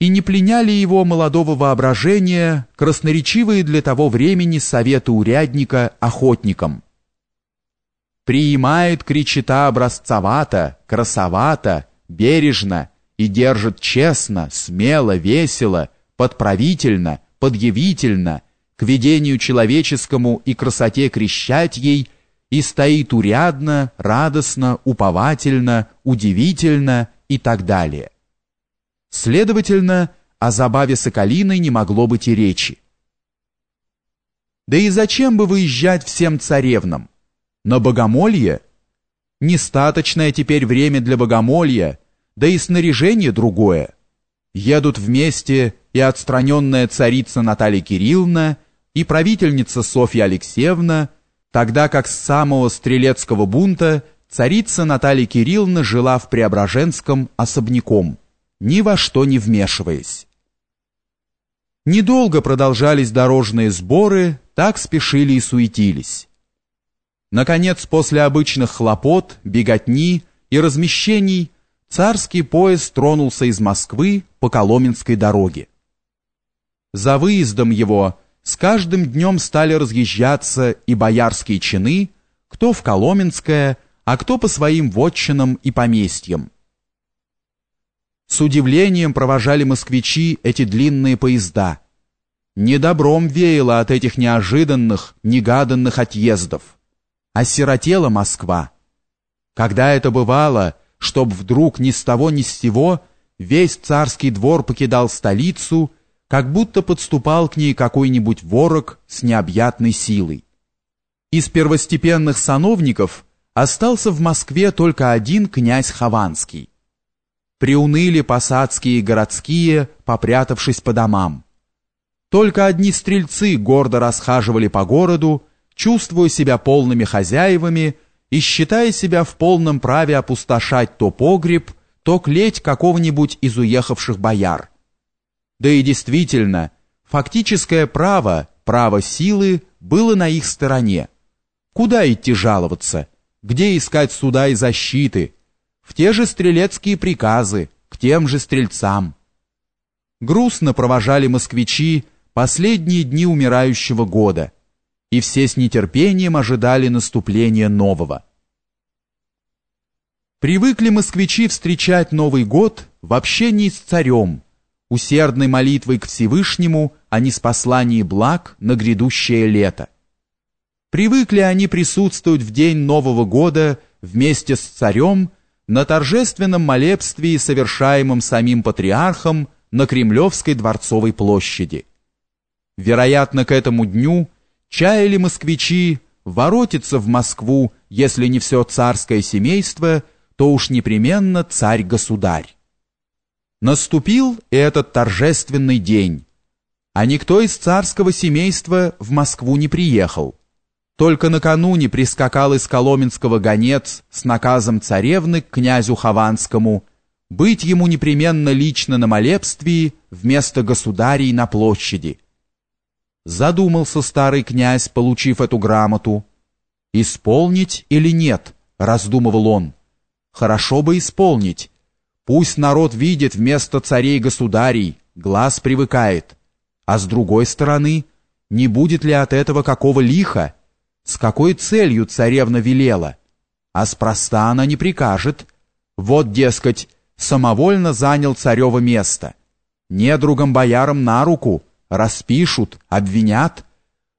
и не пленяли его молодого воображения красноречивые для того времени советы урядника охотникам. «Приимает кричита образцовато, красовато, бережно и держит честно, смело, весело, подправительно, подъявительно, к видению человеческому и красоте крещать ей, и стоит урядно, радостно, уповательно, удивительно и так далее. Следовательно, о забаве Соколиной не могло быть и речи. Да и зачем бы выезжать всем царевнам? На богомолье? Нестаточное теперь время для богомолья, да и снаряжение другое. Едут вместе и отстраненная царица Наталья Кирилловна, и правительница Софья Алексеевна, тогда как с самого стрелецкого бунта царица Наталья Кирилловна жила в Преображенском особняком – ни во что не вмешиваясь. Недолго продолжались дорожные сборы, так спешили и суетились. Наконец, после обычных хлопот, беготни и размещений, царский поезд тронулся из Москвы по Коломенской дороге. За выездом его с каждым днем стали разъезжаться и боярские чины, кто в Коломенское, а кто по своим вотчинам и поместьям. С удивлением провожали москвичи эти длинные поезда. Недобром веяло от этих неожиданных, негаданных отъездов. Осиротела Москва. Когда это бывало, чтоб вдруг ни с того ни с сего весь царский двор покидал столицу, как будто подступал к ней какой-нибудь ворог с необъятной силой. Из первостепенных сановников остался в Москве только один князь Хованский приуныли посадские и городские, попрятавшись по домам. Только одни стрельцы гордо расхаживали по городу, чувствуя себя полными хозяевами и считая себя в полном праве опустошать то погреб, то клеть какого-нибудь из уехавших бояр. Да и действительно, фактическое право, право силы было на их стороне. Куда идти жаловаться? Где искать суда и защиты? В те же стрелецкие приказы, к тем же стрельцам. Грустно провожали москвичи последние дни умирающего года, и все с нетерпением ожидали наступления нового. Привыкли москвичи встречать Новый год в общении с царем, усердной молитвой к Всевышнему о неспослании благ на грядущее лето. Привыкли они присутствовать в день Нового года вместе с царем на торжественном молебстве, совершаемом самим патриархом на Кремлевской дворцовой площади. Вероятно, к этому дню чаяли москвичи воротиться в Москву, если не все царское семейство, то уж непременно царь-государь. Наступил и этот торжественный день, а никто из царского семейства в Москву не приехал. Только накануне прискакал из Коломенского гонец с наказом царевны к князю Хованскому быть ему непременно лично на молебствии вместо государей на площади. Задумался старый князь, получив эту грамоту. «Исполнить или нет?» — раздумывал он. «Хорошо бы исполнить. Пусть народ видит вместо царей-государей, глаз привыкает. А с другой стороны, не будет ли от этого какого лиха?» С какой целью царевна велела? А спроста она не прикажет. Вот, дескать, самовольно занял царево место. Недругам боярам на руку, распишут, обвинят.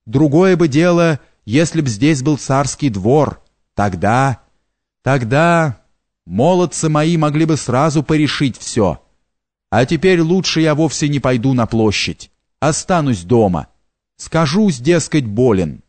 Другое бы дело, если б здесь был царский двор. Тогда, тогда молодцы мои могли бы сразу порешить все. А теперь лучше я вовсе не пойду на площадь, останусь дома. Скажусь, дескать, болен».